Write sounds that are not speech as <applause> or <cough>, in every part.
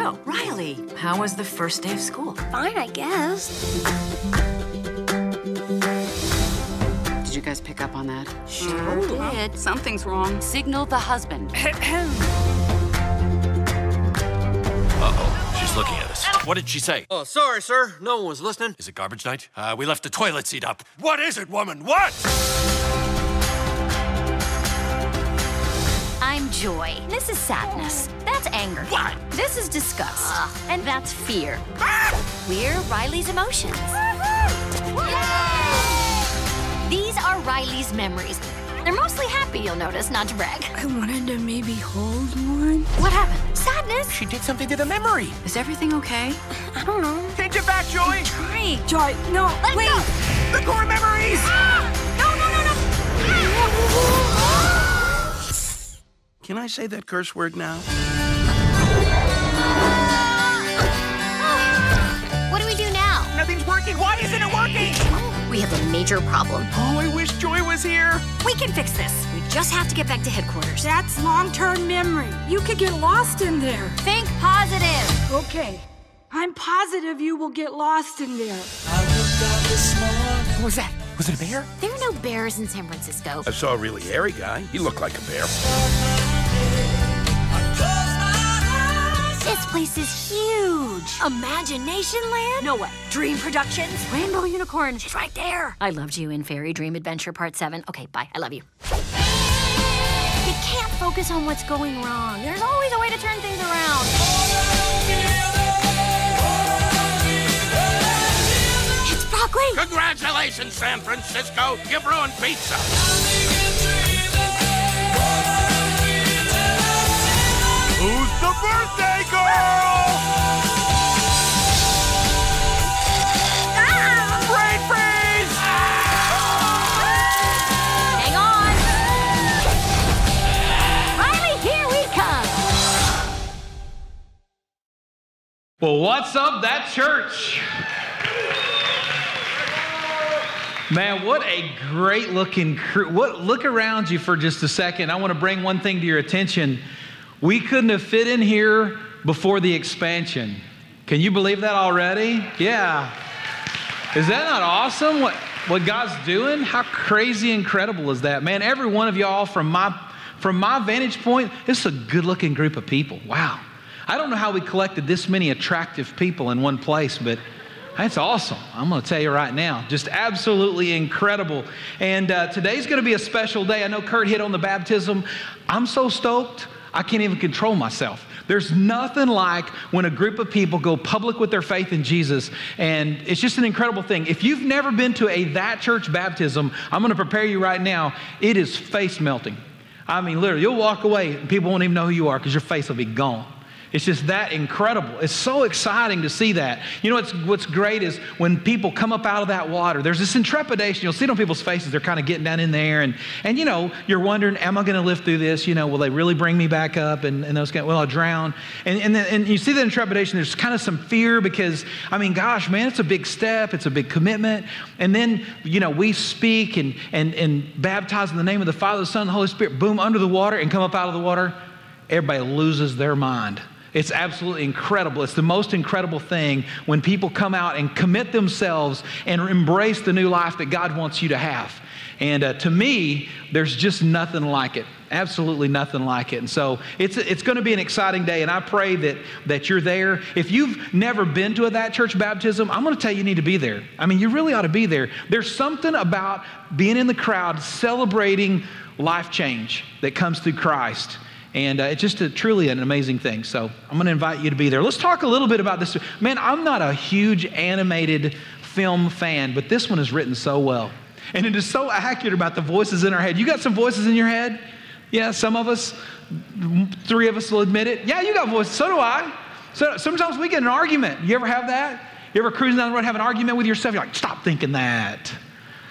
go. Riley, how was the first day of school? Fine, I guess. Did you guys pick up on that? Sure did. Something's wrong. Signal the husband. <clears throat> Uh-oh, she's looking at us. What did she say? Oh, sorry, sir. No one was listening. Is it garbage night? Uh, we left the toilet seat up. What is it, woman? What? I'm joy. This is sadness. That's anger. What? This is disgust. And that's fear. We're Riley's emotions. These are Riley's memories. They're mostly happy, you'll notice, not to brag. I wanted to maybe hold one. What happened? Sadness? She did something to the memory. Is everything okay? <sighs> I don't know. Take it back, Joy. Trying. Joy, no, Let wait. go! The core memories. Ah! No, no, no, no! <laughs> Can I say that curse word now? What do we do now? Nothing's working. Why isn't it working? We have a major problem. Oh, I wish Joy was here. We can fix this. We just have to get back to headquarters. That's long-term memory. You could get lost in there. Think positive. Okay. I'm positive you will get lost in there. I forgot the smile. What was that? Was it a bear? There are no bears in San Francisco. I saw a really hairy guy. He looked like a bear. This place is huge. Imagination Land? No way. Dream Productions? Rainbow Unicorn? She's right there. I loved you in Fairy Dream Adventure Part 7. Okay, bye. I love you. You can't focus on what's going wrong. There's always a way to turn things around. It's broccoli. Congratulations, San Francisco. You've ruined pizza. Who's the birthday Well, what's up, that church? Man, what a great looking crew. What, look around you for just a second. I want to bring one thing to your attention. We couldn't have fit in here before the expansion. Can you believe that already? Yeah. Is that not awesome? What, what God's doing? How crazy incredible is that? Man, every one of y'all from my from my vantage point, it's a good-looking group of people. Wow. I don't know how we collected this many attractive people in one place, but that's awesome. I'm going to tell you right now. Just absolutely incredible. And uh, today's going to be a special day. I know Kurt hit on the baptism. I'm so stoked, I can't even control myself. There's nothing like when a group of people go public with their faith in Jesus, and it's just an incredible thing. If you've never been to a that church baptism, I'm going to prepare you right now. It is face melting. I mean, literally, you'll walk away and people won't even know who you are because your face will be gone. It's just that incredible. It's so exciting to see that. You know what's, what's great is when people come up out of that water, there's this intrepidation. You'll see it on people's faces. They're kind of getting down in there. And, and you know, you're wondering, am I going to live through this? You know, will they really bring me back up? And, and those kind will I drown? And, and, then, and you see that intrepidation. There's kind of some fear because, I mean, gosh, man, it's a big step. It's a big commitment. And then, you know, we speak and, and, and baptize in the name of the Father, the Son, and the Holy Spirit, boom, under the water and come up out of the water. Everybody loses their mind. It's absolutely incredible. It's the most incredible thing when people come out and commit themselves and embrace the new life that God wants you to have. And uh, to me, there's just nothing like it. Absolutely nothing like it. And so it's, it's going to be an exciting day. And I pray that, that you're there. If you've never been to a that church baptism, I'm going to tell you you need to be there. I mean, you really ought to be there. There's something about being in the crowd celebrating life change that comes through Christ. And uh, it's just a, truly an amazing thing. So I'm going to invite you to be there. Let's talk a little bit about this. Man, I'm not a huge animated film fan, but this one is written so well. And it is so accurate about the voices in our head. You got some voices in your head? Yeah, some of us, three of us will admit it. Yeah, you got voices. So do I. So sometimes we get an argument. You ever have that? You ever cruising down the road have an argument with yourself? You're like, stop thinking that.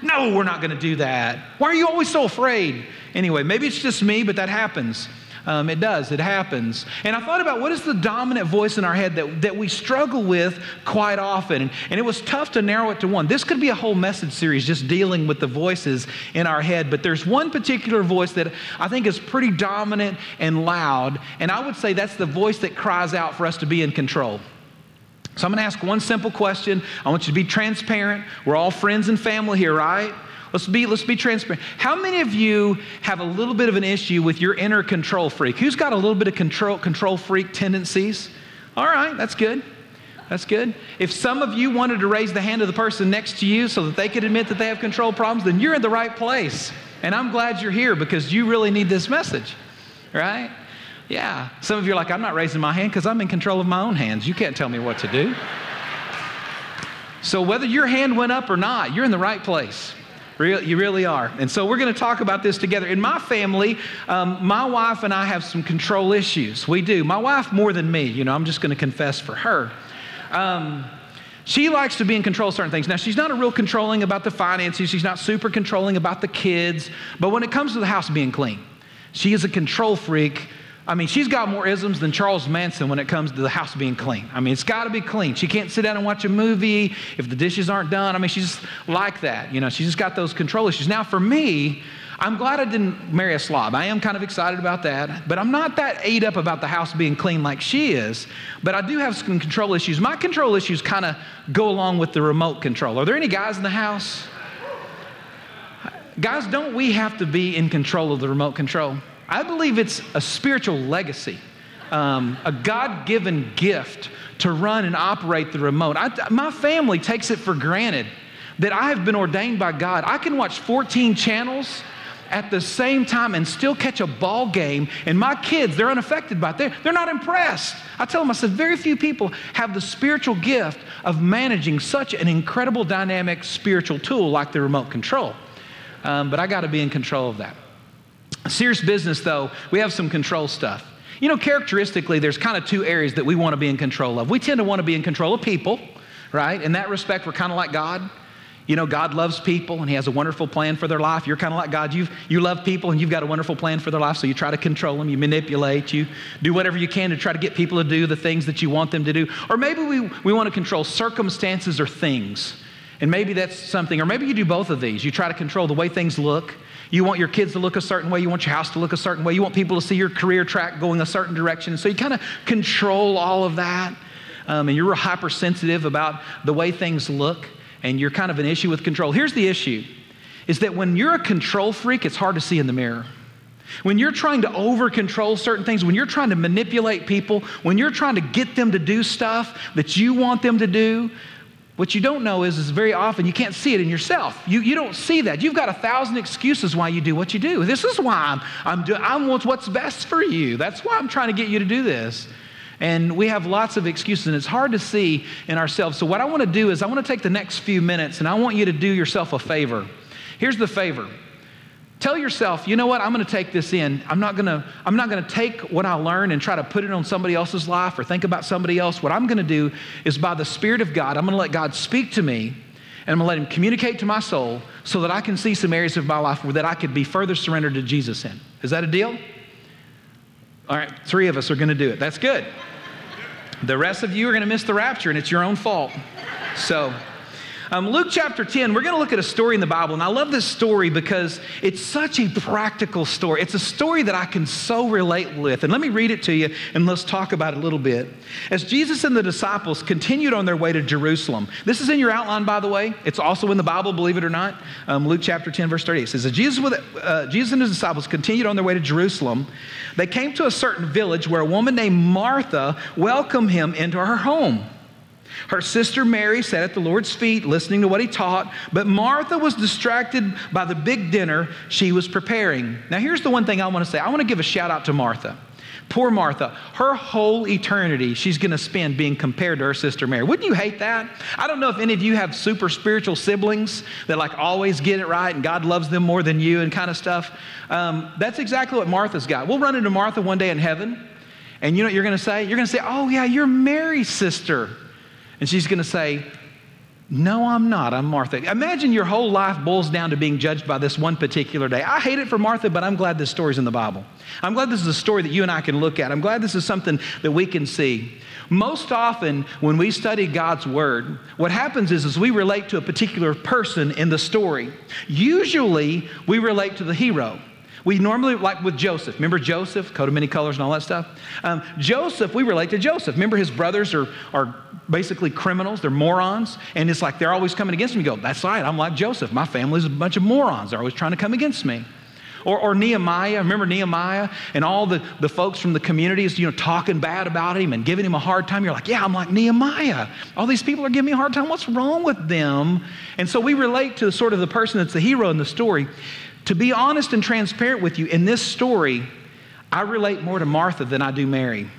No, we're not going to do that. Why are you always so afraid? Anyway, maybe it's just me, but that happens. Um, it does, it happens. And I thought about what is the dominant voice in our head that, that we struggle with quite often. And, and it was tough to narrow it to one. This could be a whole message series just dealing with the voices in our head, but there's one particular voice that I think is pretty dominant and loud. And I would say that's the voice that cries out for us to be in control. So I'm going to ask one simple question. I want you to be transparent. We're all friends and family here, right? Let's be, let's be transparent. How many of you have a little bit of an issue with your inner control freak? Who's got a little bit of control, control freak tendencies? All right, that's good. That's good. If some of you wanted to raise the hand of the person next to you so that they could admit that they have control problems, then you're in the right place. And I'm glad you're here because you really need this message, right? Yeah. Some of you are like, I'm not raising my hand because I'm in control of my own hands. You can't tell me what to do. So whether your hand went up or not, you're in the right place. You really are. And so we're going to talk about this together. In my family, um, my wife and I have some control issues. We do. My wife more than me. You know, I'm just going to confess for her. Um, she likes to be in control of certain things. Now, she's not a real controlling about the finances. She's not super controlling about the kids. But when it comes to the house being clean, she is a control freak I mean, she's got more isms than Charles Manson when it comes to the house being clean. I mean, it's got to be clean. She can't sit down and watch a movie if the dishes aren't done. I mean, she's just like that. You know, she's just got those control issues. Now, for me, I'm glad I didn't marry a slob. I am kind of excited about that, but I'm not that ate up about the house being clean like she is. But I do have some control issues. My control issues kind of go along with the remote control. Are there any guys in the house? Guys, don't we have to be in control of the remote control? I believe it's a spiritual legacy, um, a God given gift to run and operate the remote. I, my family takes it for granted that I have been ordained by God. I can watch 14 channels at the same time and still catch a ball game. And my kids, they're unaffected by it. They're, they're not impressed. I tell them, I said, very few people have the spiritual gift of managing such an incredible dynamic spiritual tool like the remote control. Um, but I got to be in control of that. Serious business, though, we have some control stuff. You know, characteristically, there's kind of two areas that we want to be in control of. We tend to want to be in control of people, right? In that respect, we're kind of like God. You know, God loves people and He has a wonderful plan for their life. You're kind of like God. you you love people and you've got a wonderful plan for their life, so you try to control them, you manipulate, you do whatever you can to try to get people to do the things that you want them to do. Or maybe we, we want to control circumstances or things. And maybe that's something, or maybe you do both of these. You try to control the way things look you want your kids to look a certain way. You want your house to look a certain way. You want people to see your career track going a certain direction. So you kind of control all of that. Um, and you're hypersensitive about the way things look. And you're kind of an issue with control. Here's the issue is that when you're a control freak, it's hard to see in the mirror. When you're trying to over control certain things, when you're trying to manipulate people, when you're trying to get them to do stuff that you want them to do, what you don't know is, is very often you can't see it in yourself. You, you don't see that. You've got a thousand excuses why you do what you do. This is why I'm, I'm doing, I want what's best for you. That's why I'm trying to get you to do this. And we have lots of excuses, and it's hard to see in ourselves. So, what I want to do is, I want to take the next few minutes and I want you to do yourself a favor. Here's the favor Tell yourself, you know what, I'm going to take this in. I'm not going to I'm not going to take what I learn and try to put it on somebody else's life or think about somebody else. What I'm going to do is by the spirit of God, I'm going to let God speak to me and I'm going to let him communicate to my soul so that I can see some areas of my life where that I could be further surrendered to Jesus in. Is that a deal? All right, three of us are going to do it. That's good. The rest of you are going to miss the rapture and it's your own fault. So, um, Luke chapter 10, we're going to look at a story in the Bible, and I love this story because it's such a practical story. It's a story that I can so relate with. And let me read it to you, and let's talk about it a little bit. As Jesus and the disciples continued on their way to Jerusalem, this is in your outline, by the way. It's also in the Bible, believe it or not. Um, Luke chapter 10, verse 30. It says, As Jesus, with, uh, Jesus and his disciples continued on their way to Jerusalem, they came to a certain village where a woman named Martha welcomed him into her home. Her sister Mary sat at the Lord's feet listening to what he taught, but Martha was distracted by the big dinner she was preparing. Now, here's the one thing I want to say I want to give a shout out to Martha. Poor Martha, her whole eternity she's going to spend being compared to her sister Mary. Wouldn't you hate that? I don't know if any of you have super spiritual siblings that like always get it right and God loves them more than you and kind of stuff. Um, that's exactly what Martha's got. We'll run into Martha one day in heaven, and you know what you're going to say? You're going to say, Oh, yeah, you're Mary's sister. And she's going to say, No, I'm not. I'm Martha. Imagine your whole life boils down to being judged by this one particular day. I hate it for Martha, but I'm glad this story's in the Bible. I'm glad this is a story that you and I can look at. I'm glad this is something that we can see. Most often, when we study God's Word, what happens is, is we relate to a particular person in the story. Usually, we relate to the hero. We normally, like with Joseph, remember Joseph, coat of many colors and all that stuff? Um, Joseph, we relate to Joseph. Remember his brothers are, are basically criminals, they're morons, and it's like they're always coming against me. Go, that's right, I'm like Joseph. My family's a bunch of morons. They're always trying to come against me. Or, or, Nehemiah, remember Nehemiah and all the, the folks from the communities, you know, talking bad about him and giving him a hard time. You're like, yeah, I'm like Nehemiah. All these people are giving me a hard time. What's wrong with them? And so we relate to sort of the person that's the hero in the story. To be honest and transparent with you, in this story, I relate more to Martha than I do Mary.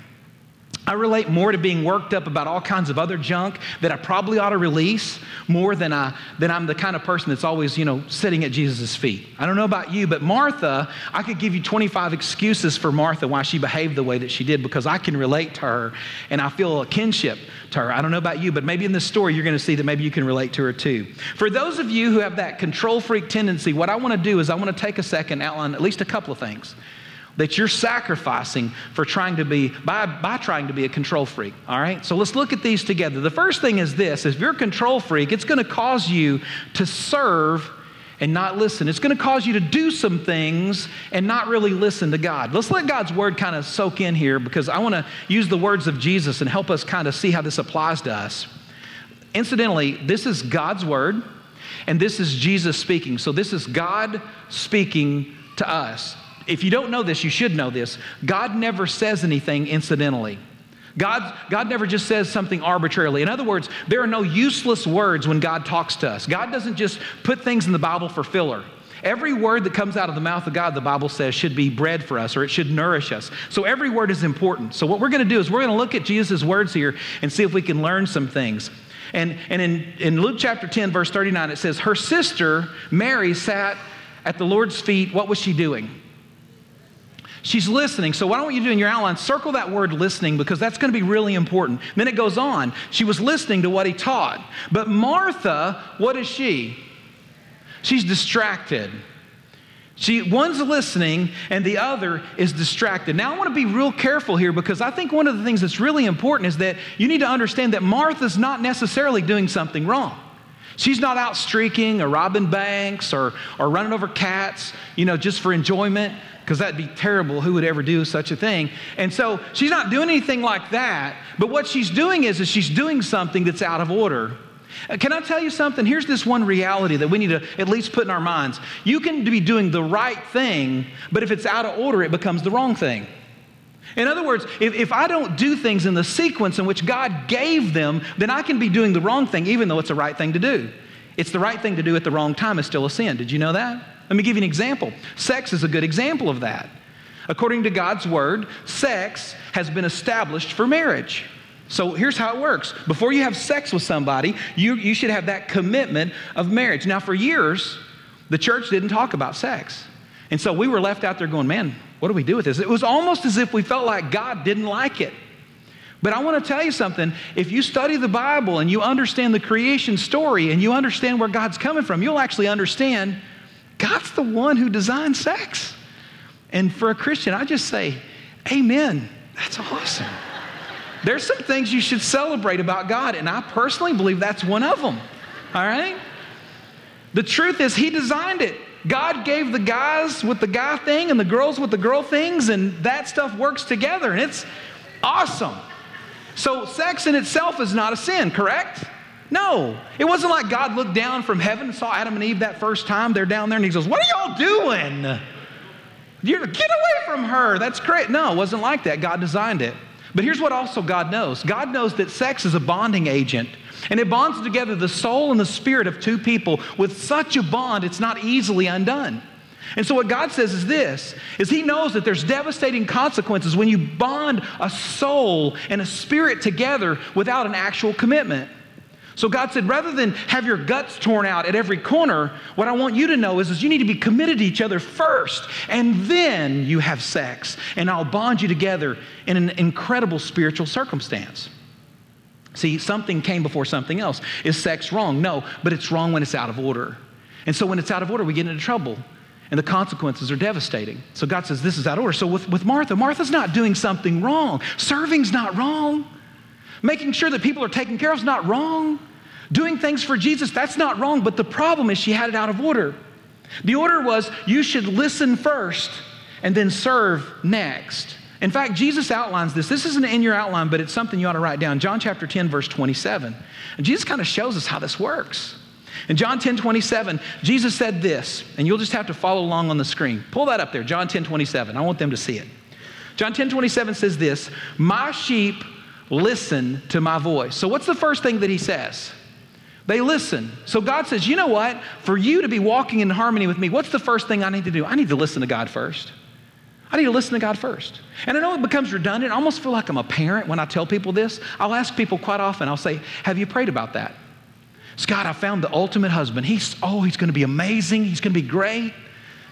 I relate more to being worked up about all kinds of other junk that I probably ought to release more than, I, than I'm the kind of person that's always, you know, sitting at Jesus' feet. I don't know about you, but Martha, I could give you 25 excuses for Martha why she behaved the way that she did because I can relate to her and I feel a kinship to her. I don't know about you, but maybe in this story you're going to see that maybe you can relate to her too. For those of you who have that control freak tendency, what I want to do is I want to take a second, outline at least a couple of things that you're sacrificing for trying to be by, by trying to be a control freak all right? So let's look at these together. The first thing is this. If you're a control freak it's going to cause you to serve and not listen. It's going to cause you to do some things and not really listen to god. Let's let god's word kind of soak in here because i want to use the words of jesus and help us kind of see how this applies to us. Incidentally this is god's word and this is jesus speaking. So this is god speaking to us if you don't know this, you should know this. God never says anything incidentally. God, God never just says something arbitrarily. In other words, there are no useless words when God talks to us. God doesn't just put things in the Bible for filler. Every word that comes out of the mouth of God, the Bible says, should be bread for us or it should nourish us. So every word is important. So what we're going to do is we're going to look at Jesus' words here and see if we can learn some things. And, and in, in Luke chapter 10, verse 39, it says, Her sister, Mary, sat at the Lord's feet. What was she doing? She's listening. So, I want you do in your outline, circle that word listening because that's going to be really important. Then it goes on. She was listening to what he taught. But Martha, what is she? She's distracted. She, one's listening and the other is distracted. Now, I want to be real careful here because I think one of the things that's really important is that you need to understand that Martha's not necessarily doing something wrong. She's not out streaking or robbing banks or, or running over cats, you know, just for enjoyment because that'd be terrible. Who would ever do such a thing? And so she's not doing anything like that. But what she's doing is, is she's doing something that's out of order. Uh, can I tell you something? Here's this one reality that we need to at least put in our minds. You can be doing the right thing, but if it's out of order, it becomes the wrong thing. In other words, if, if I don't do things in the sequence in which God gave them, then I can be doing the wrong thing, even though it's the right thing to do. It's the right thing to do at the wrong time is still a sin. Did you know that? Let me give you an example. Sex is a good example of that. According to God's word, sex has been established for marriage. So here's how it works. Before you have sex with somebody, you, you should have that commitment of marriage. Now, for years, the church didn't talk about sex. And so we were left out there going, man, what do we do with this? It was almost as if we felt like God didn't like it. But I want to tell you something. If you study the Bible and you understand the creation story and you understand where God's coming from, you'll actually understand God's the one who designed sex. And for a Christian, I just say, Amen. That's awesome. There's some things you should celebrate about God, and I personally believe that's one of them. All right? The truth is, He designed it. God gave the guys with the guy thing and the girls with the girl things, and that stuff works together, and it's awesome. So, sex in itself is not a sin, correct? No, it wasn't like God looked down from heaven and saw Adam and Eve that first time. They're down there and he goes, What are y'all doing? You're, get away from her. That's great. No, it wasn't like that. God designed it. But here's what also God knows God knows that sex is a bonding agent. And it bonds together the soul and the spirit of two people with such a bond, it's not easily undone. And so what God says is this is he knows that there's devastating consequences when you bond a soul and a spirit together without an actual commitment. So God said, rather than have your guts torn out at every corner, what I want you to know is, is you need to be committed to each other first, and then you have sex, and I'll bond you together in an incredible spiritual circumstance. See, something came before something else. Is sex wrong? No, but it's wrong when it's out of order. And so when it's out of order, we get into trouble. And the consequences are devastating. So God says this is out of order. So with, with Martha, Martha's not doing something wrong. Serving's not wrong. Making sure that people are taken care of is not wrong. Doing things for Jesus, that's not wrong. But the problem is she had it out of order. The order was you should listen first and then serve next. In fact, Jesus outlines this. This isn't in your outline, but it's something you ought to write down. John chapter 10, verse 27. And Jesus kind of shows us how this works. In John 10, 27, Jesus said this, and you'll just have to follow along on the screen. Pull that up there, John 10, 27. I want them to see it. John 10, 27 says this My sheep listen to my voice. So, what's the first thing that he says? They listen. So, God says, You know what? For you to be walking in harmony with me, what's the first thing I need to do? I need to listen to God first. I need to listen to God first. And I know it becomes redundant. I almost feel like I'm a parent when I tell people this. I'll ask people quite often, I'll say, Have you prayed about that? Scott, I found the ultimate husband. He's, oh, he's going to be amazing. He's going to be great.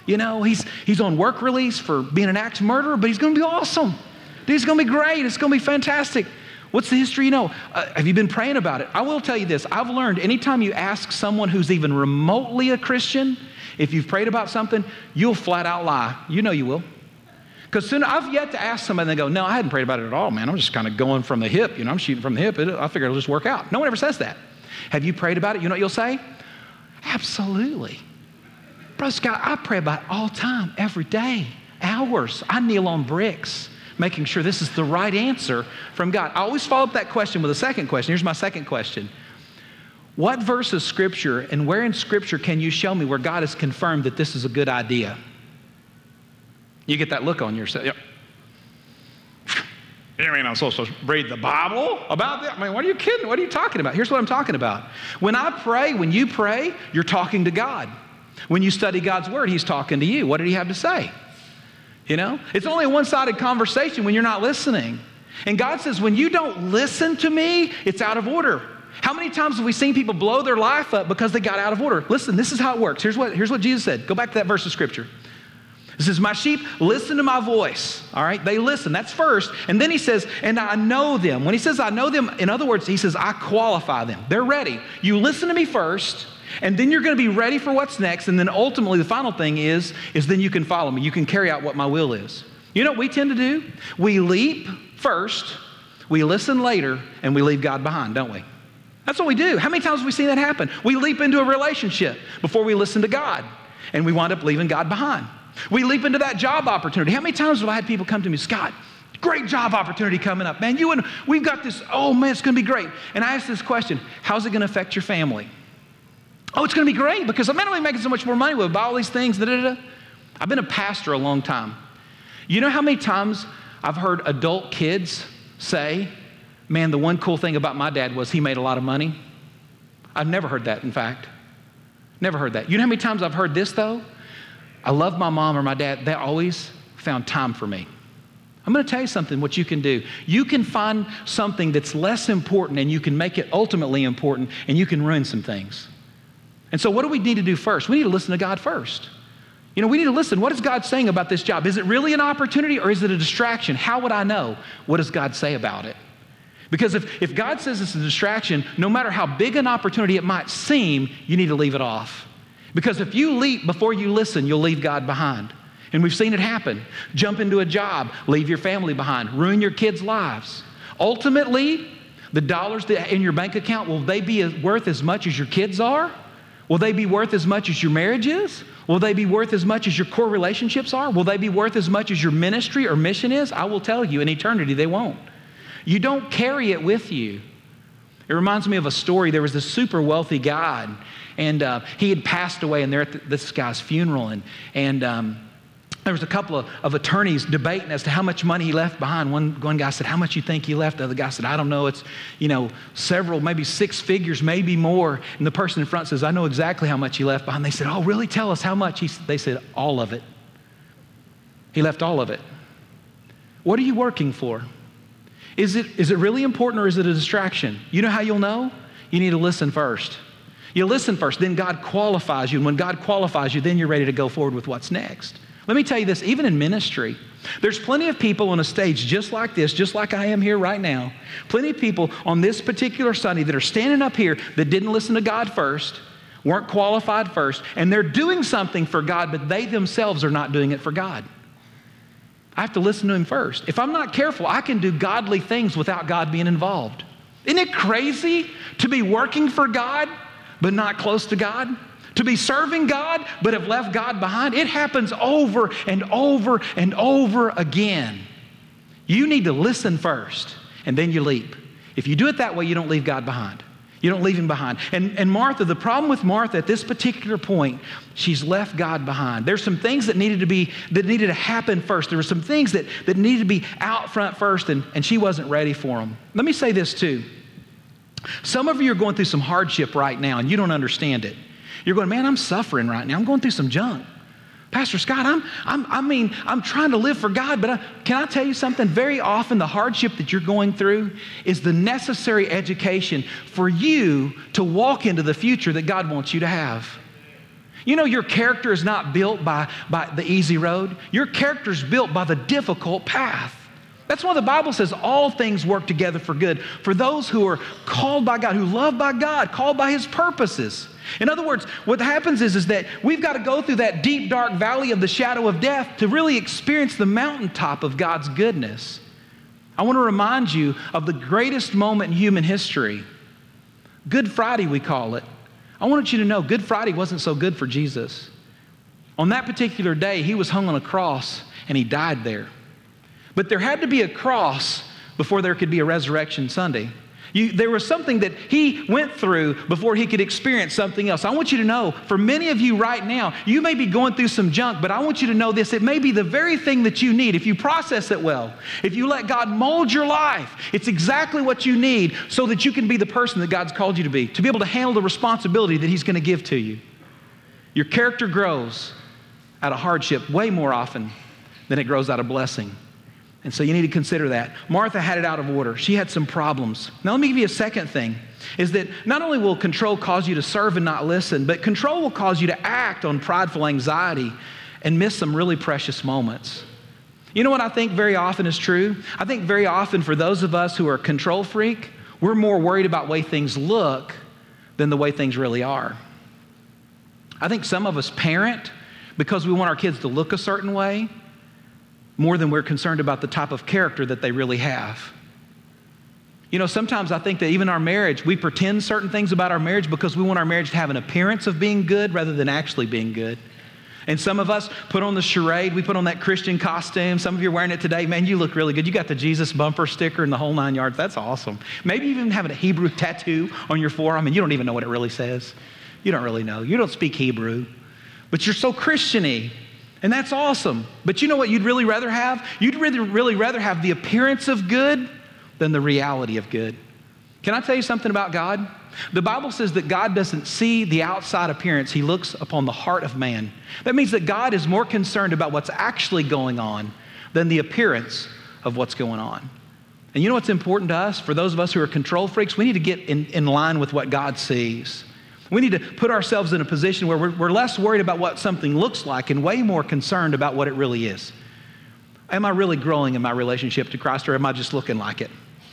You know, he's, he's on work release for being an axe murderer, but he's going to be awesome. Dude, it's going to be great. It's going to be fantastic. What's the history you know? Uh, have you been praying about it? I will tell you this. I've learned anytime you ask someone who's even remotely a Christian, if you've prayed about something, you'll flat out lie. You know you will. Because soon I've yet to ask somebody and they go, No, I hadn't prayed about it at all, man. I'm just kind of going from the hip. You know, I'm shooting from the hip. It, I figure it'll just work out. No one ever says that. Have you prayed about it? You know what you'll say? Absolutely. Brother Scott, I pray about it all time, every day, hours. I kneel on bricks, making sure this is the right answer from God. I always follow up that question with a second question. Here's my second question. What verse of Scripture and where in Scripture can you show me where God has confirmed that this is a good idea? You get that look on yourself. Yep. You mean I'm supposed to read the Bible about that? I mean, what are you kidding? What are you talking about? Here's what I'm talking about. When I pray, when you pray, you're talking to God. When you study God's Word, He's talking to you. What did He have to say? You know? It's only a one sided conversation when you're not listening. And God says, when you don't listen to me, it's out of order. How many times have we seen people blow their life up because they got out of order? Listen, this is how it works. Here's what, here's what Jesus said. Go back to that verse of Scripture. It says, My sheep listen to my voice. All right? They listen. That's first. And then he says, And I know them. When he says, I know them, in other words, he says, I qualify them. They're ready. You listen to me first, and then you're going to be ready for what's next. And then ultimately, the final thing is, is then you can follow me. You can carry out what my will is. You know what we tend to do? We leap first, we listen later, and we leave God behind, don't we? That's what we do. How many times have we seen that happen? We leap into a relationship before we listen to God, and we wind up leaving God behind. We leap into that job opportunity. How many times have I had people come to me, Scott, great job opportunity coming up, man. You and we've got this, oh man, it's gonna be great. And I ask this question, how's it gonna affect your family? Oh, it's gonna be great because I'm not only making so much more money with all these things, da, da, da. I've been a pastor a long time. You know how many times I've heard adult kids say, man, the one cool thing about my dad was he made a lot of money? I've never heard that, in fact. Never heard that. You know how many times I've heard this, though? I love my mom or my dad. They always found time for me. I'm going to tell you something what you can do. You can find something that's less important and you can make it ultimately important and you can ruin some things. And so, what do we need to do first? We need to listen to God first. You know, we need to listen. What is God saying about this job? Is it really an opportunity or is it a distraction? How would I know? What does God say about it? Because if, if God says it's a distraction, no matter how big an opportunity it might seem, you need to leave it off. Because if you leap before you listen, you'll leave God behind. And we've seen it happen. Jump into a job, leave your family behind, ruin your kids' lives. Ultimately, the dollars in your bank account, will they be worth as much as your kids are? Will they be worth as much as your marriage is? Will they be worth as much as your core relationships are? Will they be worth as much as your ministry or mission is? I will tell you, in eternity, they won't. You don't carry it with you. It reminds me of a story. There was this super wealthy guy, and uh, he had passed away, and they're at this guy's funeral, and, and um, there was a couple of, of, attorneys debating as to how much money he left behind. One, one guy said, How much you think he left? The other guy said, I don't know. It's, you know, several, maybe six figures, maybe more. And the person in front says, I know exactly how much he left behind. They said, Oh, really? Tell us how much. He, they said, All of it. He left all of it. What are you working for? Is it, is it really important or is it a distraction? You know how you'll know? You need to listen first. You listen first, then God qualifies you. And when God qualifies you, then you're ready to go forward with what's next. Let me tell you this, even in ministry, there's plenty of people on a stage just like this, just like I am here right now. Plenty of people on this particular Sunday that are standing up here that didn't listen to God first, weren't qualified first, and they're doing something for God, but they themselves are not doing it for God. I have to listen to Him first. If I'm not careful, I can do godly things without God being involved. Isn't it crazy to be working for God, but not close to God? To be serving God, but have left God behind? It happens over and over and over again. You need to listen first, and then you leap. If you do it that way, you don't leave God behind. You don't leave him behind. And, and Martha, the problem with Martha at this particular point, she's left God behind. There's some things that needed to be, that needed to happen first. There were some things that, that needed to be out front first, and, and she wasn't ready for them. Let me say this too. Some of you are going through some hardship right now, and you don't understand it. You're going, man, I'm suffering right now. I'm going through some junk. Pastor Scott, I'm, I'm, I mean, I'm trying to live for God, but I, can I tell you something? Very often, the hardship that you're going through is the necessary education for you to walk into the future that God wants you to have. You know, your character is not built by, by the easy road, your character is built by the difficult path. That's why the Bible says all things work together for good for those who are called by God, who love by God, called by His purposes. In other words, what happens is, is that we've got to go through that deep, dark valley of the shadow of death to really experience the mountaintop of God's goodness. I want to remind you of the greatest moment in human history. Good Friday, we call it. I want you to know Good Friday wasn't so good for Jesus. On that particular day, he was hung on a cross and he died there. But there had to be a cross before there could be a resurrection Sunday. You, there was something that he went through before he could experience something else. I want you to know, for many of you right now, you may be going through some junk, but I want you to know this. It may be the very thing that you need if you process it well. If you let God mold your life, it's exactly what you need so that you can be the person that God's called you to be, to be able to handle the responsibility that he's going to give to you. Your character grows out of hardship way more often than it grows out of blessing. And so you need to consider that. Martha had it out of order. She had some problems. Now, let me give you a second thing is that not only will control cause you to serve and not listen, but control will cause you to act on prideful anxiety and miss some really precious moments. You know what I think very often is true? I think very often for those of us who are control freak, we're more worried about the way things look than the way things really are. I think some of us parent because we want our kids to look a certain way more than we're concerned about the type of character that they really have. You know, sometimes I think that even our marriage, we pretend certain things about our marriage because we want our marriage to have an appearance of being good rather than actually being good. And some of us put on the charade, we put on that Christian costume. Some of you are wearing it today. Man, you look really good. You got the Jesus bumper sticker and the whole nine yards. That's awesome. Maybe even having a Hebrew tattoo on your forearm and you don't even know what it really says. You don't really know. You don't speak Hebrew, but you're so Christiany. And that's awesome. But you know what you'd really rather have? You'd really, really rather have the appearance of good than the reality of good. Can I tell you something about God? The Bible says that God doesn't see the outside appearance, He looks upon the heart of man. That means that God is more concerned about what's actually going on than the appearance of what's going on. And you know what's important to us? For those of us who are control freaks, we need to get in, in line with what God sees. We need to put ourselves in a position where we're, we're, less worried about what something looks like and way more concerned about what it really is. Am I really growing in my relationship to Christ or am I just looking like it?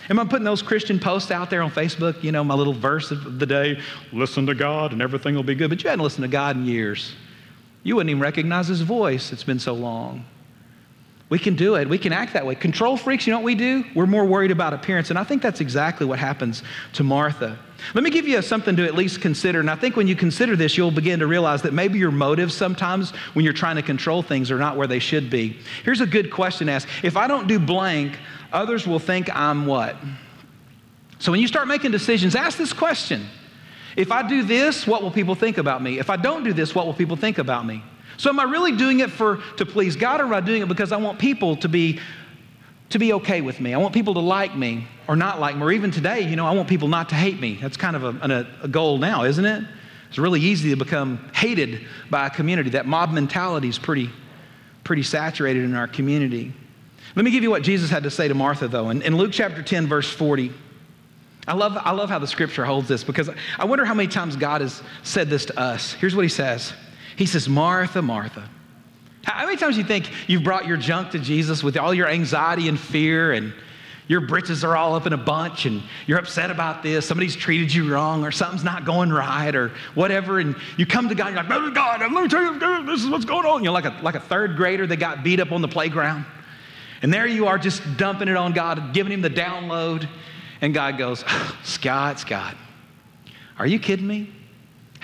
Am I putting those Christian posts out there on Facebook? You know, my little verse of the day listen to God and everything will be good. But you hadn't listened to God in years. You wouldn't even recognize His voice. It's been so long. We can do it. We can act that way. Control freaks, you know what we do? We're more worried about appearance. And I think that's exactly what happens to Martha. Let me give you something to at least consider. And I think when you consider this, you'll begin to realize that maybe your motives sometimes when you're trying to control things are not where they should be. Here's a good question to ask If I don't do blank, others will think I'm what? So when you start making decisions, ask this question If I do this, what will people think about me? If I don't do this, what will people think about me? So am I really doing it for to please God or am I doing it because I want people to be to be okay with me? I want people to like me or not like me. Or even today, you know, I want people not to hate me. That's kind of a, a, goal now, isn't it? It's really easy to become hated by a community. That mob mentality is pretty, pretty saturated in our community. Let me give you what Jesus had to say to Martha, though. In, in Luke chapter 10, verse 40, I love, I love how the scripture holds this because I wonder how many times God has said this to us. Here's what he says He says, Martha, Martha. How many times do you think you've brought your junk to Jesus with all your anxiety and fear and your britches are all up in a bunch and you're upset about this, somebody's treated you wrong or something's not going right or whatever, and you come to God and you're like, "Brother God, let me tell you, this is what's going on. You're like a, like a third grader that got beat up on the playground. And there you are just dumping it on God, giving him the download, and God goes, <sighs> Scott, Scott, are you kidding me?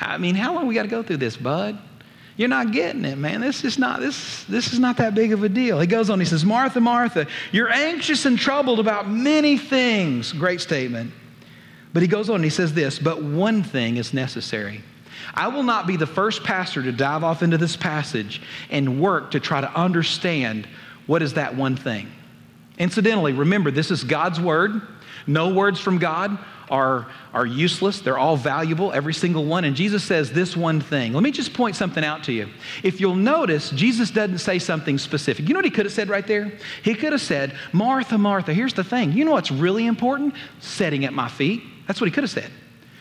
I mean, how long we got to go through this, bud? You're not getting it, man. This is not this this is not that big of a deal. He goes on, he says, Martha, Martha, you're anxious and troubled about many things. Great statement. But he goes on and he says this, but one thing is necessary. I will not be the first pastor to dive off into this passage and work to try to understand what is that one thing. Incidentally, remember, this is God's word. No words from God are, are useless. They're all valuable, every single one. And Jesus says this one thing. Let me just point something out to you. If you'll notice, Jesus doesn't say something specific. You know what he could have said right there? He could have said, Martha, Martha, here's the thing. You know what's really important? Setting at my feet. That's what he could have said.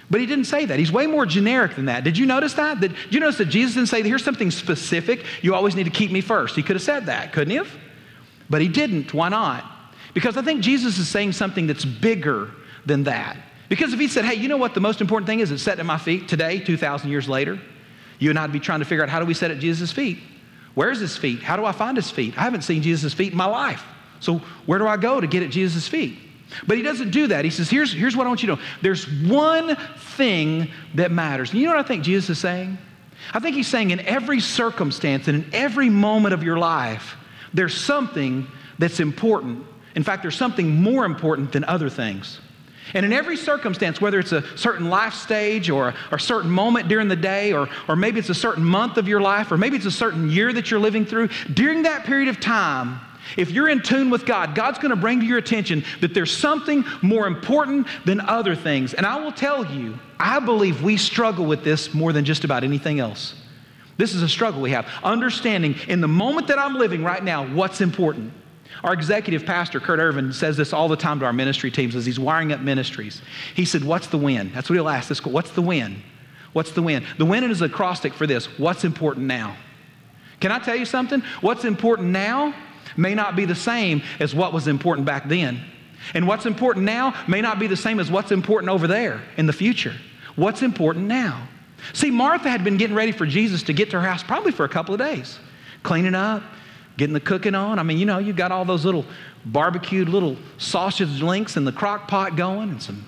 But he didn't say that. He's way more generic than that. Did you notice that? Did you notice that Jesus didn't say, here's something specific? You always need to keep me first. He could have said that, couldn't he have? But he didn't. Why not? Because I think Jesus is saying something that's bigger than that. Because if he said, hey, you know what the most important thing is? It's set at my feet today, 2,000 years later. You and I would be trying to figure out how do we set at Jesus' feet? Where's his feet? How do I find his feet? I haven't seen Jesus' feet in my life. So where do I go to get at Jesus' feet? But he doesn't do that. He says, here's, here's what I want you to know. There's one thing that matters. And you know what I think Jesus is saying? I think he's saying in every circumstance and in every moment of your life, there's something that's important. In fact, there's something more important than other things. And in every circumstance, whether it's a certain life stage or, or a certain moment during the day, or, or maybe it's a certain month of your life, or maybe it's a certain year that you're living through, during that period of time, if you're in tune with God, God's going to bring to your attention that there's something more important than other things. And I will tell you, I believe we struggle with this more than just about anything else. This is a struggle we have. Understanding in the moment that I'm living right now, what's important. Our executive pastor, Kurt Irvin, says this all the time to our ministry teams as he's wiring up ministries. He said, What's the win? That's what he'll ask this What's the win? What's the win? The win is acrostic for this What's important now? Can I tell you something? What's important now may not be the same as what was important back then. And what's important now may not be the same as what's important over there in the future. What's important now? See, Martha had been getting ready for Jesus to get to her house probably for a couple of days, cleaning up, getting the cooking on. I mean, you know, you've got all those little barbecued little sausage links in the crock pot going and some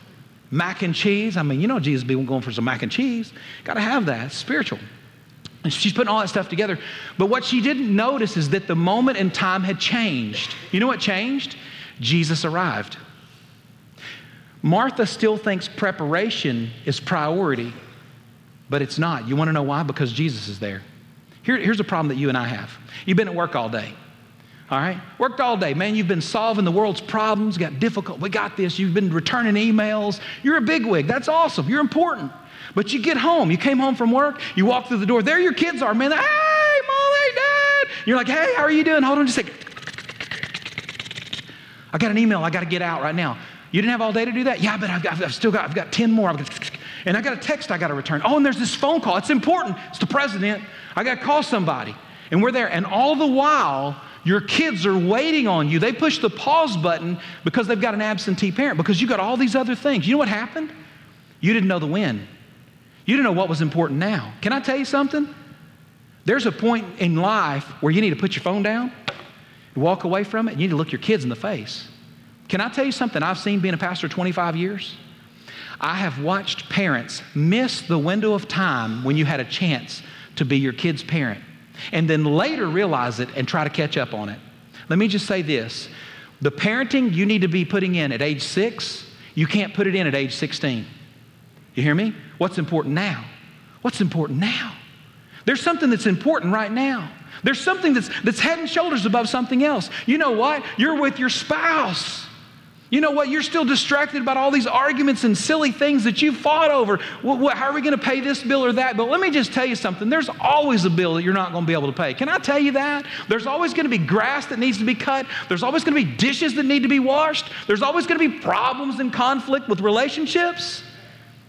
mac and cheese. I mean, you know, Jesus be going for some mac and cheese. Got to have that. It's spiritual. And she's putting all that stuff together. But what she didn't notice is that the moment in time had changed. You know what changed? Jesus arrived. Martha still thinks preparation is priority, but it's not. You want to know why? Because Jesus is there. Here, here's a problem that you and I have. You've been at work all day. All right? Worked all day. Man, you've been solving the world's problems, got difficult. We got this. You've been returning emails. You're a bigwig. That's awesome. You're important. But you get home. You came home from work. You walk through the door. There your kids are, man. Hey, mom, hey, dad. You're like, hey, how are you doing? Hold on just a second. I got an email. I got to get out right now. You didn't have all day to do that? Yeah, but I've, got, I've still got, I've got 10 more. And I got a text I got to return. Oh, and there's this phone call. It's important. It's the president. I got to call somebody. And we're there. And all the while, your kids are waiting on you. They push the pause button because they've got an absentee parent, because you got all these other things. You know what happened? You didn't know the when. You didn't know what was important now. Can I tell you something? There's a point in life where you need to put your phone down, walk away from it, and you need to look your kids in the face. Can I tell you something I've seen being a pastor 25 years? I have watched parents miss the window of time when you had a chance to be your kid's parent and then later realize it and try to catch up on it. Let me just say this the parenting you need to be putting in at age six, you can't put it in at age 16. You hear me? What's important now? What's important now? There's something that's important right now. There's something that's, that's head and shoulders above something else. You know what? You're with your spouse. You know what? You're still distracted about all these arguments and silly things that you fought over. What, how are we going to pay this bill or that But Let me just tell you something. There's always a bill that you're not going to be able to pay. Can I tell you that? There's always going to be grass that needs to be cut. There's always going to be dishes that need to be washed. There's always going to be problems and conflict with relationships.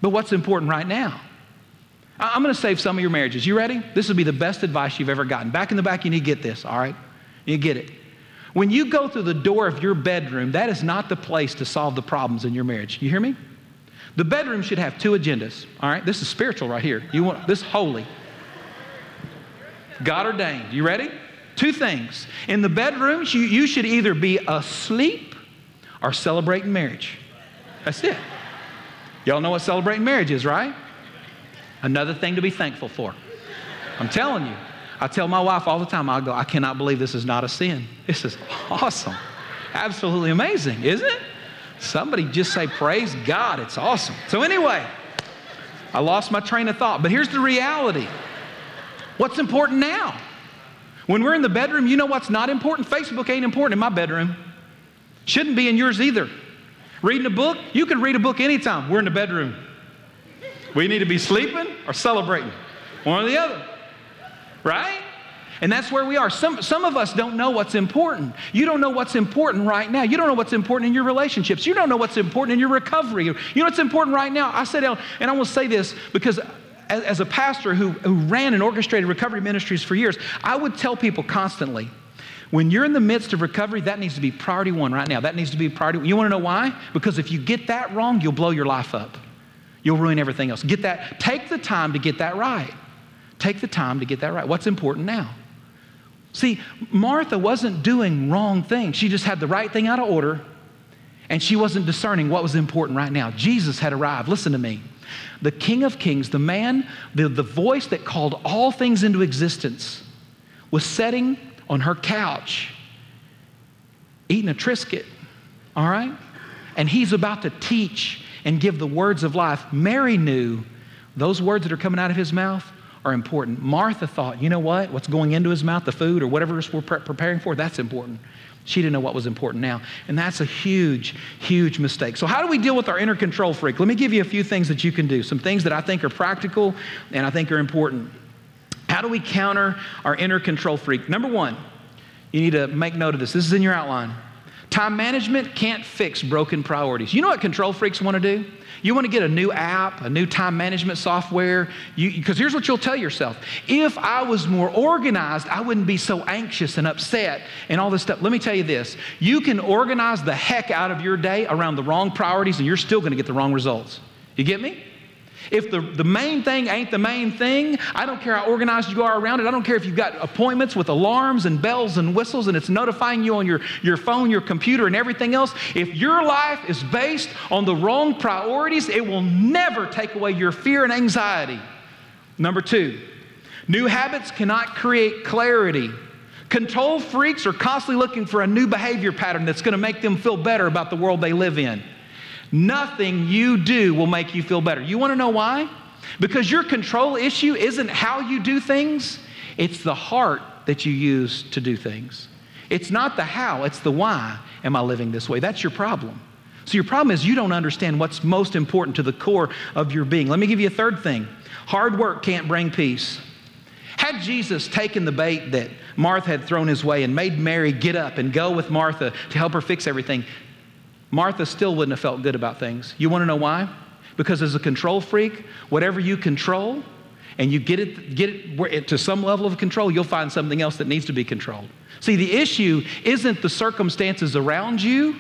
But what's important right now? I'm going to save some of your marriages. You ready? This will be the best advice you've ever gotten. Back in the back, you need to get this, all right? You get it. When you go through the door of your bedroom, that is not the place to solve the problems in your marriage. You hear me? The bedroom should have two agendas, all right? This is spiritual right here. You want this holy. God ordained. You ready? Two things. In the bedrooms, you, you should either be asleep or celebrating marriage. That's it. Y'all know what celebrating marriage is, right? Another thing to be thankful for. I'm telling you. I tell my wife all the time, I go, I cannot believe this is not a sin. <laughs> This is awesome. Absolutely amazing, isn't it? Somebody just say, Praise God, it's awesome. So, anyway, I lost my train of thought, but here's the reality what's important now? When we're in the bedroom, you know what's not important? Facebook ain't important in my bedroom. Shouldn't be in yours either. Reading a book, you can read a book anytime. We're in the bedroom. We need to be sleeping or celebrating, one or the other, right? And that's where we are. Some, some of us don't know what's important. You don't know what's important right now. You don't know what's important in your relationships. You don't know what's important in your recovery. You know what's important right now? I said, and I will say this because as, as a pastor who, who ran and orchestrated recovery ministries for years, I would tell people constantly, when you're in the midst of recovery, that needs to be priority one right now. That needs to be priority one. You want to know why? Because if you get that wrong, you'll blow your life up. You'll ruin everything else. Get that, take the time to get that right. Take the time to get that right. What's important now? See, Martha wasn't doing wrong things. She just had the right thing out of order, and she wasn't discerning what was important right now. Jesus had arrived. Listen to me. The King of Kings, the man, the, the voice that called all things into existence, was sitting on her couch eating a Triscuit, all right? And he's about to teach and give the words of life. Mary knew those words that are coming out of his mouth are important. Martha thought, you know what? What's going into his mouth, the food or whatever we're pre- preparing for, that's important. She didn't know what was important now. And that's a huge, huge mistake. So, how do we deal with our inner control freak? Let me give you a few things that you can do, some things that I think are practical and I think are important. How do we counter our inner control freak? Number one, you need to make note of this. This is in your outline. Time management can't fix broken priorities. You know what control freaks want to do? You want to get a new app, a new time management software, because here's what you'll tell yourself. If I was more organized, I wouldn't be so anxious and upset and all this stuff. Let me tell you this you can organize the heck out of your day around the wrong priorities, and you're still going to get the wrong results. You get me? If the, the main thing ain't the main thing, I don't care how organized you are around it. I don't care if you've got appointments with alarms and bells and whistles and it's notifying you on your, your phone, your computer, and everything else. If your life is based on the wrong priorities, it will never take away your fear and anxiety. Number two, new habits cannot create clarity. Control freaks are constantly looking for a new behavior pattern that's going to make them feel better about the world they live in. Nothing you do will make you feel better. You want to know why? Because your control issue isn't how you do things, it's the heart that you use to do things. It's not the how, it's the why am I living this way. That's your problem. So, your problem is you don't understand what's most important to the core of your being. Let me give you a third thing hard work can't bring peace. Had Jesus taken the bait that Martha had thrown his way and made Mary get up and go with Martha to help her fix everything, Martha still wouldn't have felt good about things. You want to know why? Because as a control freak, whatever you control and you get it, get it to some level of control, you'll find something else that needs to be controlled. See, the issue isn't the circumstances around you.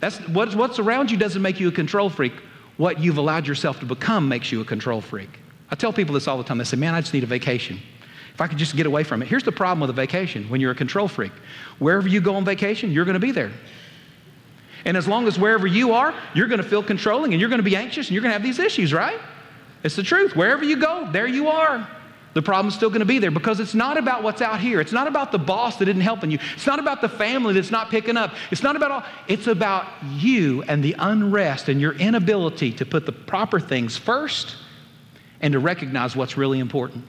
That's what's, what's around you doesn't make you a control freak. What you've allowed yourself to become makes you a control freak. I tell people this all the time. They say, Man, I just need a vacation. If I could just get away from it. Here's the problem with a vacation when you're a control freak. Wherever you go on vacation, you're going to be there. And as long as wherever you are, you're going to feel controlling and you're going to be anxious and you're going to have these issues, right? It's the truth. Wherever you go, there you are. The problem's still going to be there because it's not about what's out here. It's not about the boss that isn't helping you. It's not about the family that's not picking up. It's not about all, it's about you and the unrest and your inability to put the proper things first and to recognize what's really important.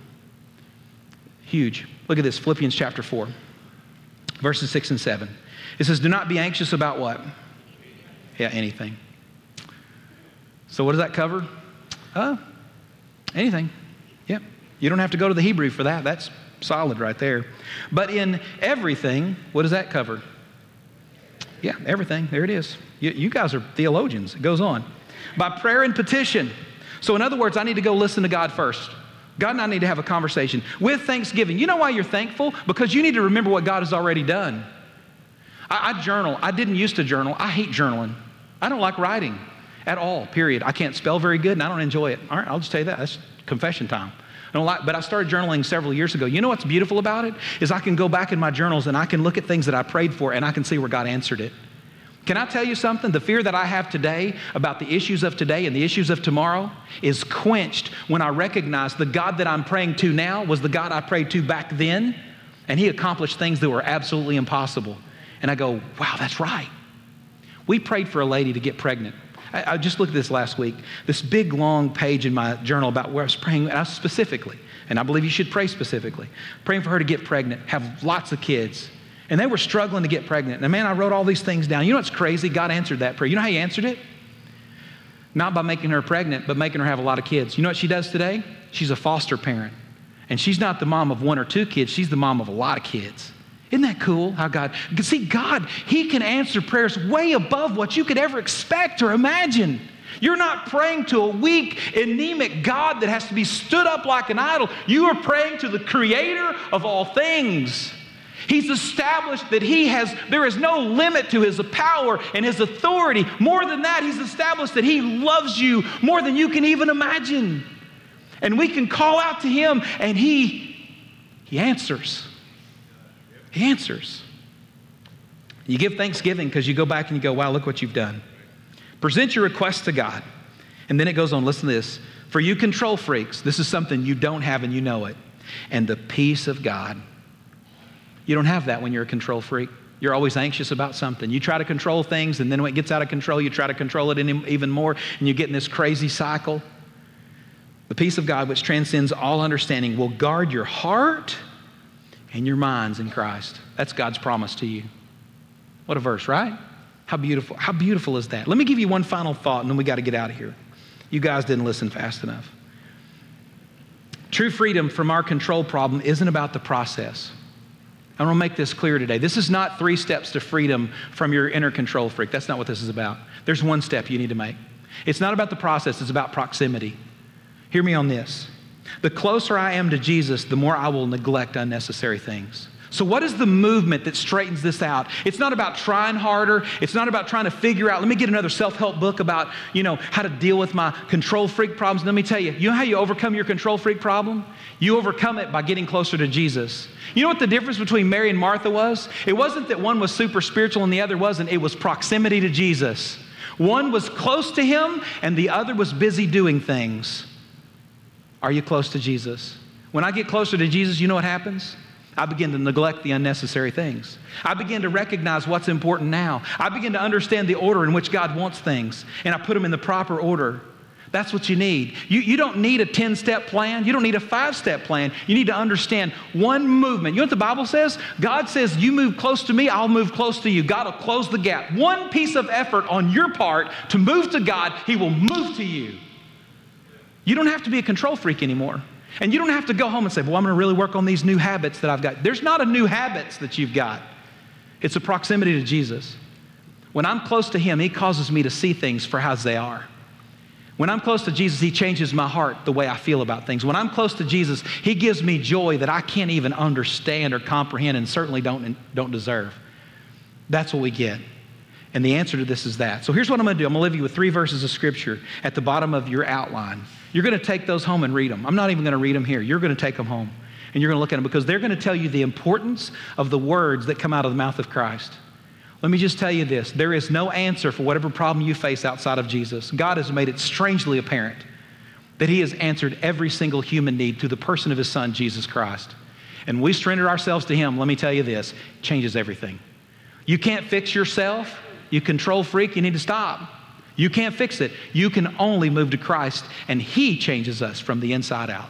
Huge. Look at this Philippians chapter 4, verses 6 and 7. It says, Do not be anxious about what? Yeah, anything. So, what does that cover? Uh, anything. Yep. You don't have to go to the Hebrew for that. That's solid right there. But in everything, what does that cover? Yeah, everything. There it is. You, you guys are theologians. It goes on. By prayer and petition. So, in other words, I need to go listen to God first. God and I need to have a conversation with thanksgiving. You know why you're thankful? Because you need to remember what God has already done. I, I journal. I didn't used to journal. I hate journaling. I don't like writing at all, period. I can't spell very good and I don't enjoy it. All right, I'll just tell you that. That's confession time. I don't like, but I started journaling several years ago. You know what's beautiful about it? Is I can go back in my journals and I can look at things that I prayed for and I can see where God answered it. Can I tell you something? The fear that I have today about the issues of today and the issues of tomorrow is quenched when I recognize the God that I'm praying to now was the God I prayed to back then, and He accomplished things that were absolutely impossible. And I go, wow, that's right. We prayed for a lady to get pregnant. I, I just looked at this last week, this big long page in my journal about where I was praying I was specifically, and I believe you should pray specifically, praying for her to get pregnant, have lots of kids, and they were struggling to get pregnant. And man, I wrote all these things down. You know what's crazy? God answered that prayer. You know how He answered it? Not by making her pregnant, but making her have a lot of kids. You know what she does today? She's a foster parent. And she's not the mom of one or two kids, she's the mom of a lot of kids. Isn't that cool how God, see, God, He can answer prayers way above what you could ever expect or imagine. You're not praying to a weak, anemic God that has to be stood up like an idol. You are praying to the creator of all things. He's established that he has, there is no limit to his power and his authority. More than that, he's established that he loves you more than you can even imagine. And we can call out to him and he, he answers. He answers. You give thanksgiving because you go back and you go, wow, look what you've done. Present your request to God. And then it goes on, listen to this. For you control freaks, this is something you don't have and you know it. And the peace of God you don't have that when you're a control freak. You're always anxious about something. You try to control things, and then when it gets out of control, you try to control it even more, and you get in this crazy cycle. The peace of God, which transcends all understanding, will guard your heart and your minds in Christ. That's God's promise to you. What a verse, right? How beautiful. How beautiful is that? Let me give you one final thought, and then we got to get out of here. You guys didn't listen fast enough. True freedom from our control problem isn't about the process. I want to make this clear today. This is not three steps to freedom from your inner control freak. That's not what this is about. There's one step you need to make. It's not about the process, it's about proximity. Hear me on this. The closer I am to Jesus, the more I will neglect unnecessary things. So, what is the movement that straightens this out? It's not about trying harder. It's not about trying to figure out, let me get another self help book about, you know, how to deal with my control freak problems. Let me tell you, you know how you overcome your control freak problem? You overcome it by getting closer to Jesus. You know what the difference between Mary and Martha was? It wasn't that one was super spiritual and the other wasn't, it was proximity to Jesus. One was close to him and the other was busy doing things. Are you close to Jesus? When I get closer to Jesus, you know what happens? I begin to neglect the unnecessary things. I begin to recognize what's important now. I begin to understand the order in which God wants things, and I put them in the proper order. That's what you need. You, you don't need a 10 step plan. You don't need a five step plan. You need to understand one movement. You know what the Bible says? God says, You move close to me, I'll move close to you. God will close the gap. One piece of effort on your part to move to God, He will move to you. You don't have to be a control freak anymore. And you don't have to go home and say, Well, I'm going to really work on these new habits that I've got. There's not a new habits that you've got, it's a proximity to Jesus. When I'm close to Him, He causes me to see things for as they are. When I'm close to Jesus, He changes my heart the way I feel about things. When I'm close to Jesus, He gives me joy that I can't even understand or comprehend and certainly don't, don't deserve. That's what we get. And the answer to this is that. So here's what I'm going to do I'm going to leave you with three verses of Scripture at the bottom of your outline. You're going to take those home and read them. I'm not even going to read them here. You're going to take them home and you're going to look at them because they're going to tell you the importance of the words that come out of the mouth of Christ. Let me just tell you this there is no answer for whatever problem you face outside of Jesus. God has made it strangely apparent that He has answered every single human need through the person of His Son, Jesus Christ. And we surrender ourselves to Him, let me tell you this changes everything. You can't fix yourself, you control freak, you need to stop. You can't fix it. You can only move to Christ, and He changes us from the inside out.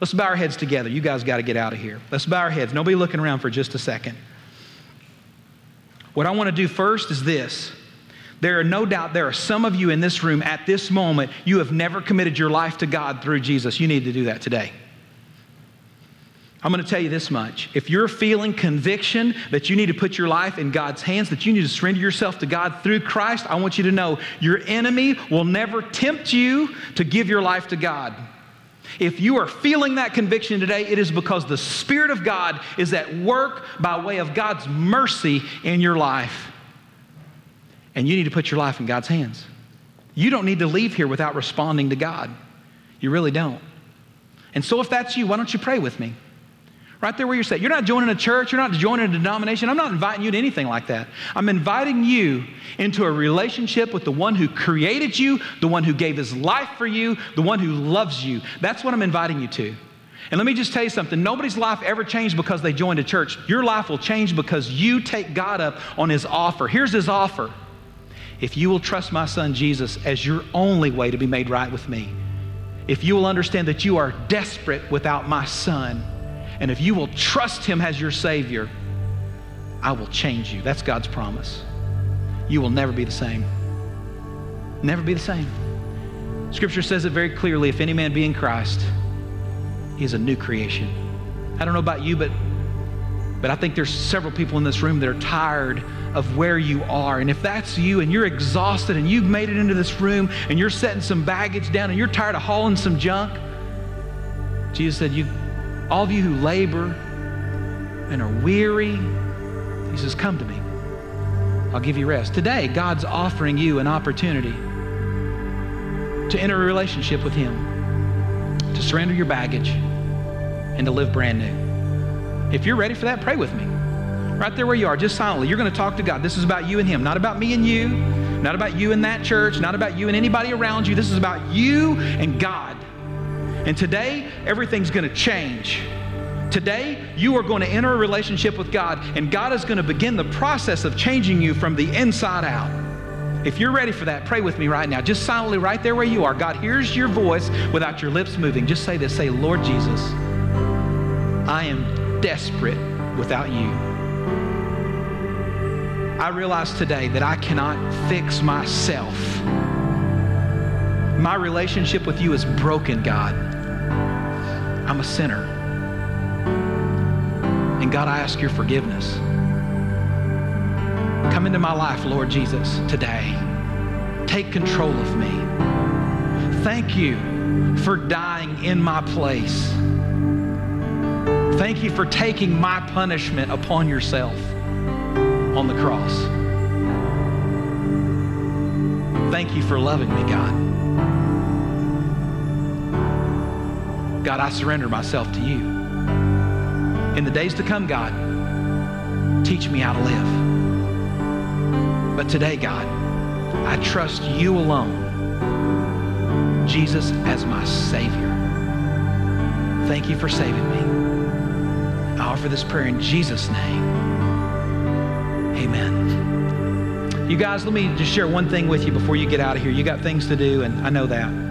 Let's bow our heads together. You guys got to get out of here. Let's bow our heads. Nobody looking around for just a second. What I want to do first is this. There are no doubt there are some of you in this room at this moment, you have never committed your life to God through Jesus. You need to do that today. I'm going to tell you this much. If you're feeling conviction that you need to put your life in God's hands, that you need to surrender yourself to God through Christ, I want you to know your enemy will never tempt you to give your life to God. If you are feeling that conviction today, it is because the Spirit of God is at work by way of God's mercy in your life. And you need to put your life in God's hands. You don't need to leave here without responding to God. You really don't. And so, if that's you, why don't you pray with me? Right there where you're sitting. You're not joining a church, you're not joining a denomination. I'm not inviting you to anything like that. I'm inviting you into a relationship with the one who created you, the one who gave his life for you, the one who loves you. That's what I'm inviting you to. And let me just tell you something nobody's life ever changed because they joined a church. Your life will change because you take God up on his offer. Here's his offer if you will trust my son Jesus as your only way to be made right with me, if you will understand that you are desperate without my son, and if you will trust Him as your Savior, I will change you. That's God's promise. You will never be the same. Never be the same. Scripture says it very clearly if any man be in Christ, he is a new creation. I don't know about you, but, but I think there's several people in this room that are tired of where you are. And if that's you and you're exhausted and you've made it into this room and you're setting some baggage down and you're tired of hauling some junk, Jesus said, You all of you who labor and are weary, he says, Come to me. I'll give you rest. Today, God's offering you an opportunity to enter a relationship with Him, to surrender your baggage, and to live brand new. If you're ready for that, pray with me. Right there where you are, just silently. You're going to talk to God. This is about you and Him, not about me and you, not about you and that church, not about you and anybody around you. This is about you and God. And today, everything's going to change. Today, you are going to enter a relationship with God, and God is going to begin the process of changing you from the inside out. If you're ready for that, pray with me right now. Just silently, right there where you are. God hears your voice without your lips moving. Just say this say, Lord Jesus, I am desperate without you. I realize today that I cannot fix myself. My relationship with you is broken, God. I'm a sinner. And God, I ask your forgiveness. Come into my life, Lord Jesus, today. Take control of me. Thank you for dying in my place. Thank you for taking my punishment upon yourself on the cross. Thank you for loving me, God. God, I surrender myself to you. In the days to come, God, teach me how to live. But today, God, I trust you alone, Jesus as my Savior. Thank you for saving me. I offer this prayer in Jesus' name. Amen. You guys, let me just share one thing with you before you get out of here. You got things to do, and I know that.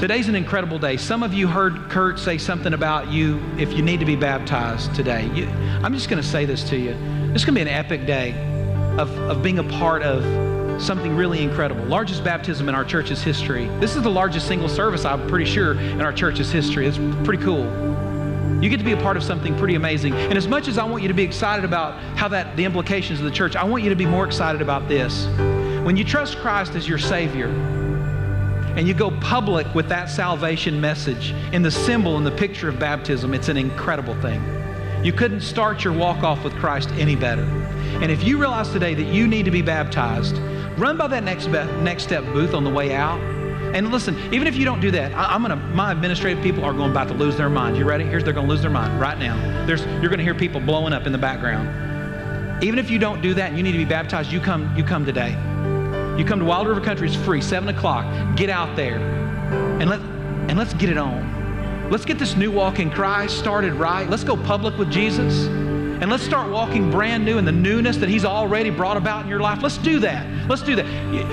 Today's an incredible day. Some of you heard Kurt say something about you if you need to be baptized today. You, I'm just going to say this to you. It's going to be an epic day of, of being a part of something really incredible. Largest baptism in our church's history. This is the largest single service, I'm pretty sure, in our church's history. It's pretty cool. You get to be a part of something pretty amazing. And as much as I want you to be excited about how that the implications of the church, I want you to be more excited about this. When you trust Christ as your Savior, and you go public with that salvation message in the symbol and the picture of baptism, it's an incredible thing. You couldn't start your walk off with Christ any better. And if you realize today that you need to be baptized, run by that next, next step booth on the way out. And listen, even if you don't do that, I, am gonna. My administrative people are going about to lose their mind. You ready? Here's they're gonna lose their mind right now. There's you're gonna hear people blowing up in the background. Even if you don't do that and you need to be baptized, you come. You come today. You come to Wild River Country, it's free, 7 o'clock. Get out there and, let, and let's get it on. Let's get this new walk in Christ started right. Let's go public with Jesus. And let's start walking brand new in the newness that He's already brought about in your life. Let's do that. Let's do that.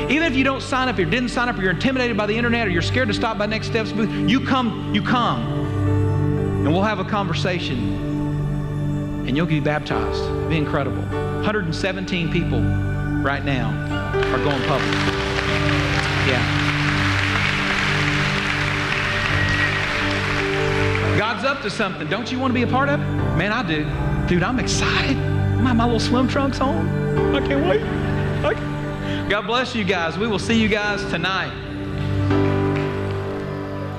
Even if you don't sign up, or didn't sign up, or you're intimidated by the internet, or you're scared to stop by Next Steps booth, you come, you come. And we'll have a conversation. And you'll be baptized. It'll be incredible. 117 people right now are going public. Yeah. God's up to something. Don't you want to be a part of it? Man, I do. Dude, I'm excited. Have my little swim trunks on. I can't wait. I can't. God bless you guys. We will see you guys tonight.